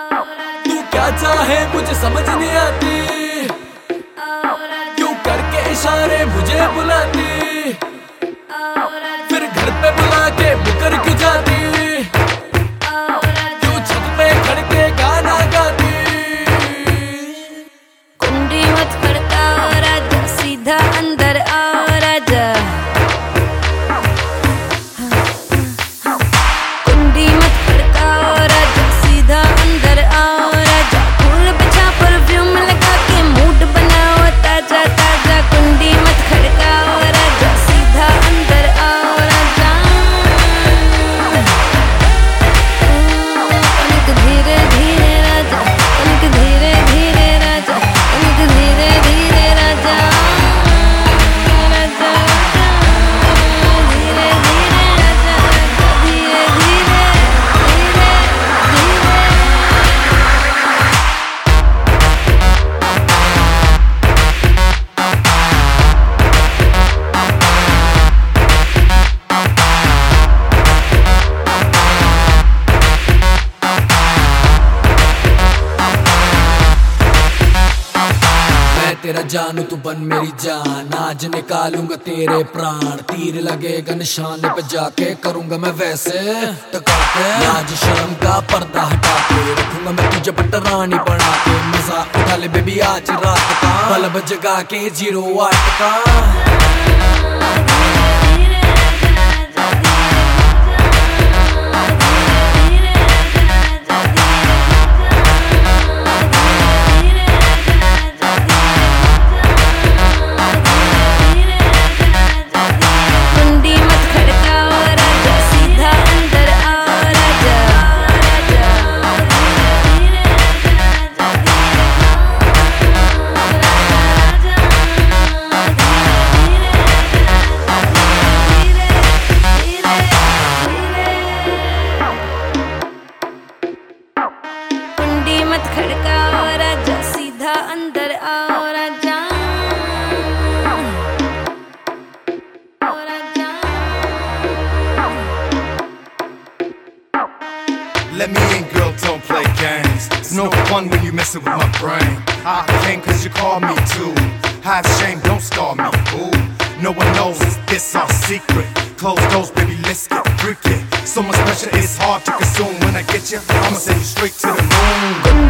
तू क्या चाहे मुझे समझ नहीं आती। क्यों करके इशारे मुझे बुलाती? तेरा जानू तू बन मेरी जान। आज निकालूँगा तेरे प्राण। तीर लगेगा निशान पे जाके करूँगा मैं वैसे। टकाके। आज शाम का पर्दा हटा के रखूँगा मैं तुझे पटरानी बना के मज़ा उठा ले बेबी आज रात का। बल्ब जगा के ज़ीरो आठ का। Let me in, girl, don't play games. It's no fun when you messing with my brain. I came cause you called me too. Have shame, don't scar me, ooh. No one knows it's this our secret. Close doors, baby, let's get it. So much pressure, it's hard to consume. When I get you, I'ma send you straight to the moon.